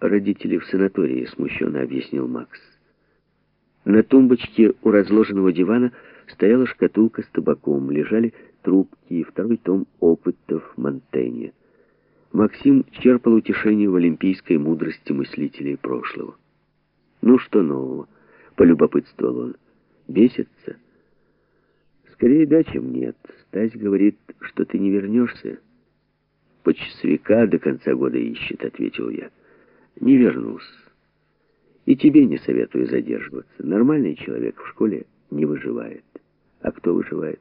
родители в санатории», — смущенно объяснил Макс. На тумбочке у разложенного дивана стояла шкатулка с табаком, лежали трубки и второй том опытов Монтенья. Максим черпал утешение в олимпийской мудрости мыслителей прошлого. «Ну что нового?» — полюбопытствовал он. «Бесится?» «Скорее да, чем нет. Стась говорит, что ты не вернешься». «Почасовика до конца года ищет», — ответил я. «Не вернулся. И тебе не советую задерживаться. Нормальный человек в школе не выживает. А кто выживает?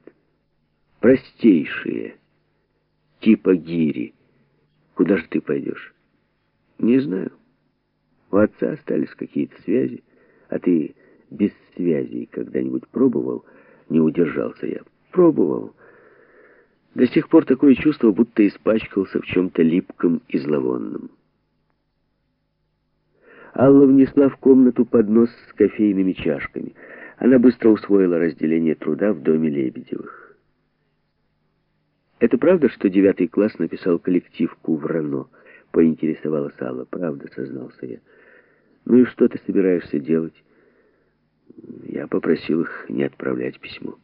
Простейшие, типа гири. Куда же ты пойдешь? Не знаю. У отца остались какие-то связи, а ты без связей когда-нибудь пробовал? Не удержался я. Пробовал. До сих пор такое чувство, будто испачкался в чем-то липком и зловонном. Алла внесла в комнату поднос с кофейными чашками. Она быстро усвоила разделение труда в доме Лебедевых. «Это правда, что девятый класс написал коллективку в РАНО?» — поинтересовалась Алла. «Правда», — сознался я. «Ну и что ты собираешься делать?» Я попросил их не отправлять письмо.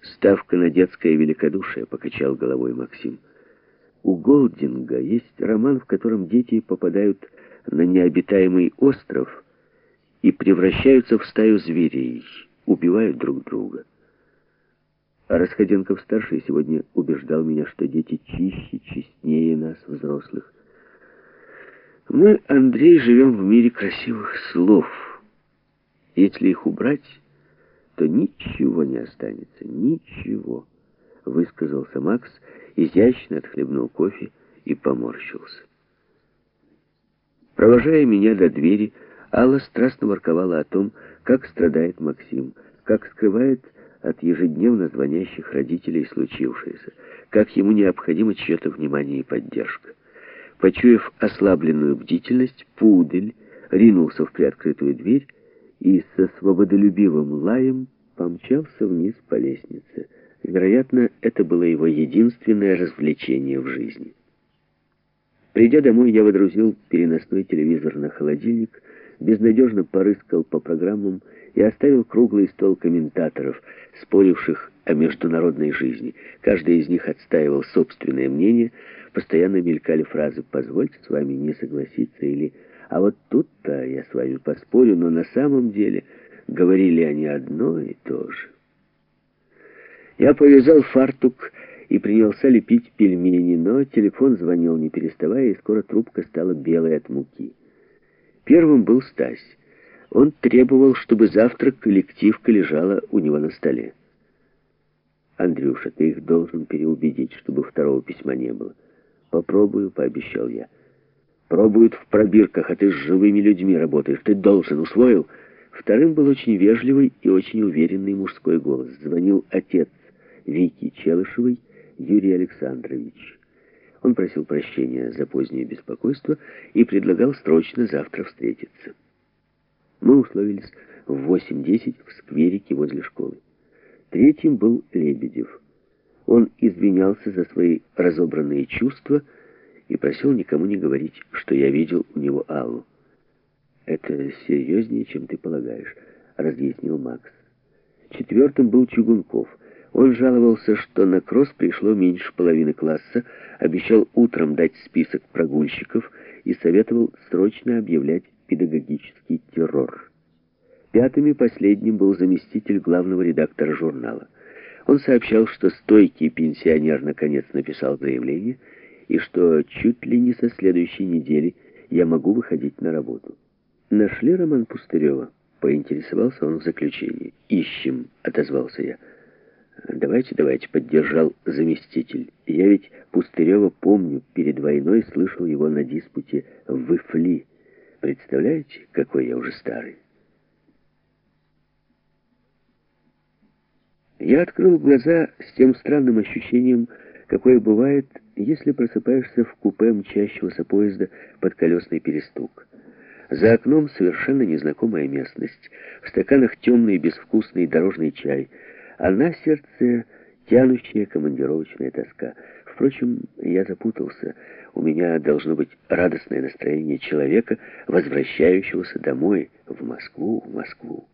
«Ставка на детское великодушие», — покачал головой Максим. «У Голдинга есть роман, в котором дети попадают на необитаемый остров и превращаются в стаю зверей, убивают друг друга. А Расходенков-старший сегодня убеждал меня, что дети чище, честнее нас, взрослых. Мы, Андрей, живем в мире красивых слов. Если их убрать, то ничего не останется, ничего, высказался Макс, изящно отхлебнул кофе и поморщился. Провожая меня до двери, Алла страстно ворковала о том, как страдает Максим, как скрывает от ежедневно звонящих родителей случившееся, как ему необходимо чье-то внимание и поддержка. Почуяв ослабленную бдительность, пудель ринулся в приоткрытую дверь и со свободолюбивым лаем помчался вниз по лестнице. Вероятно, это было его единственное развлечение в жизни. Придя домой, я водрузил переносной телевизор на холодильник, безнадежно порыскал по программам и оставил круглый стол комментаторов, споривших о международной жизни. Каждый из них отстаивал собственное мнение, постоянно мелькали фразы «позвольте с вами не согласиться» или «а вот тут-то я с вами поспорю», но на самом деле говорили они одно и то же. Я повязал фартук и принялся лепить пельмени, но телефон звонил не переставая, и скоро трубка стала белой от муки. Первым был Стась. Он требовал, чтобы завтра коллективка лежала у него на столе. «Андрюша, ты их должен переубедить, чтобы второго письма не было». «Попробую», — пообещал я. «Пробуют в пробирках, а ты с живыми людьми работаешь. Ты должен, усвоил?» Вторым был очень вежливый и очень уверенный мужской голос. Звонил отец Вики Челышевой, Юрий Александрович. Он просил прощения за позднее беспокойство и предлагал срочно завтра встретиться. Мы условились в 8.10 в скверике возле школы. Третьим был Лебедев. Он извинялся за свои разобранные чувства и просил никому не говорить, что я видел у него Аллу. «Это серьезнее, чем ты полагаешь», — разъяснил Макс. Четвертым был Чугунков — он жаловался, что на кросс пришло меньше половины класса, обещал утром дать список прогульщиков и советовал срочно объявлять педагогический террор. Пятым и последним был заместитель главного редактора журнала. Он сообщал, что стойкий пенсионер наконец написал заявление и что чуть ли не со следующей недели я могу выходить на работу. Нашли Роман Пустырева? Поинтересовался он в заключении. «Ищем», — отозвался я. «Давайте, давайте», — поддержал заместитель. «Я ведь Пустырева помню, перед войной слышал его на диспуте в Ифли. Представляете, какой я уже старый?» Я открыл глаза с тем странным ощущением, какое бывает, если просыпаешься в купе мчащегося поезда под колесный перестук. За окном совершенно незнакомая местность. В стаканах темный безвкусный дорожный чай — а на сердце тянущая командировочная тоска. Впрочем, я запутался. у меня должно быть радостное настроение человека, возвращающегося домой, в Москву, в Москву.